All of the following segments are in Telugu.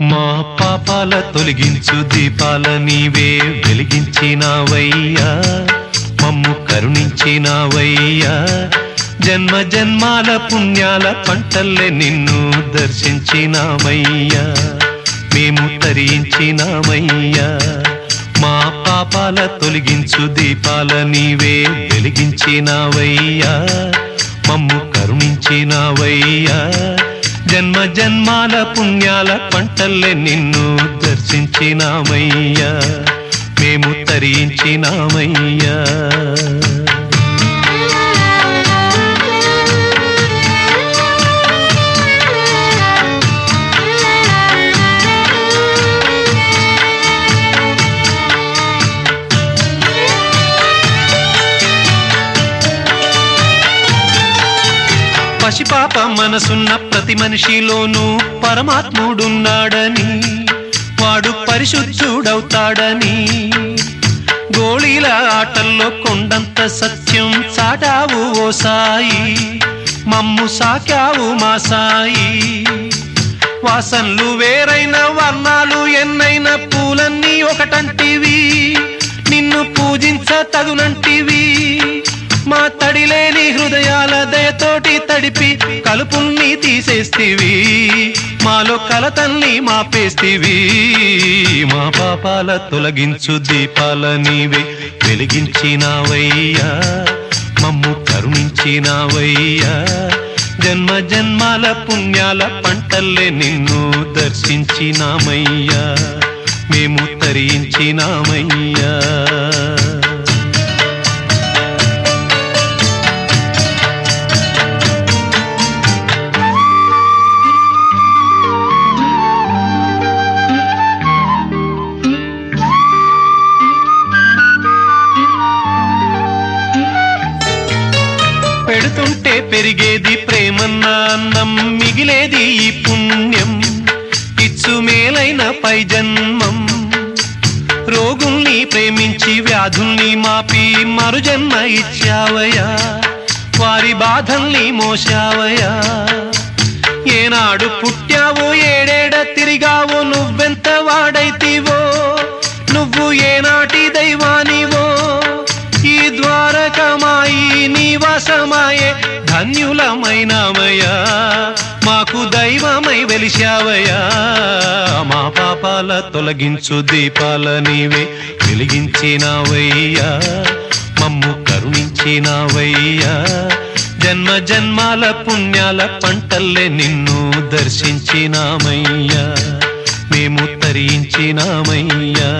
మా పాపాల తొలగించు దీపాల నీవే వెలిగించినావయ్యా. మమ్ము కరుణించినావయ్యా. జన్మ జన్మాల పుణ్యాల పంటల్లే నిన్ను దర్శించినామయ్యా. మేము తరించినామయ్యా మా పాపాల తొలగించు దీపాల నీవే వెలిగించినావయ్యా. మమ్ము కరుణించినావయ్యా. జన్మ జన్మాల పుణ్యాల పంటల్లే నిన్ను దర్శించినామయ్యా. మేము తరించినామయ్యా. పసిపాప మనసున్న ప్రతి మనిషిలోనూ పరమాత్ముడున్నాడని వాడు పరిశుద్ధుడవుతాడని. గోళీల ఆటల్లో కొండంత సత్యం సాటావు ఓ సాయి మమ్ము సాకావు మా సాయి. వాసన్లు వేరైన వర్ణాలు ఎన్నైన పూలన్నీ ఒకటంటివి నిన్ను పూజించ తగునంటివి. మా తడిలేని తడిపి కలుపుల్ని తీసేస్తివి. మాలో కలతల్ని మాపేస్తివి. మా పాపాల తొలగించు దీపాల నీవే వెలిగించినావయ్యా. మమ్ము కరుణించినావయ్యా. జన్మ జన్మాల పుణ్యాల పంటల్లే నిన్ను దర్శించినామయ్యా. మేము తరించినామయ్యా. పెడుతుంటే పెరిగేది ప్రేమన్న అన్నం మిగిలేది ఈ పుణ్యం. ఇచ్చు మేలైన పై జన్మం. రోగుల్ని ప్రేమించి వ్యాధుల్ని మాపి మరుజన్మ ఇచ్చావయా వారి బాధల్ని మోసావయా ఏనాడు పుట్టావో ధన్యులమైనామయ్యా మాకు దైవమై వెలిశావయ్యా. మా పాపాల తొలగించు దీపాల నీవే వెలిగించినావయ్యా. మమ్ము కరుణించినావయ్యా. జన్మ జన్మాల పుణ్యాల పంటల్లే నిన్ను దర్శించినామయ్యా. మేము తరించినామయ్యా.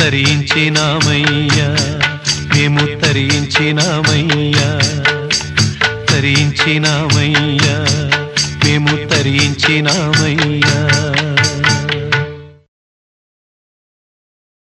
తరించినామయ్యా. మేము తరించినామయ్యా. తరించినామయ్యా మేము తరించినామయ్యా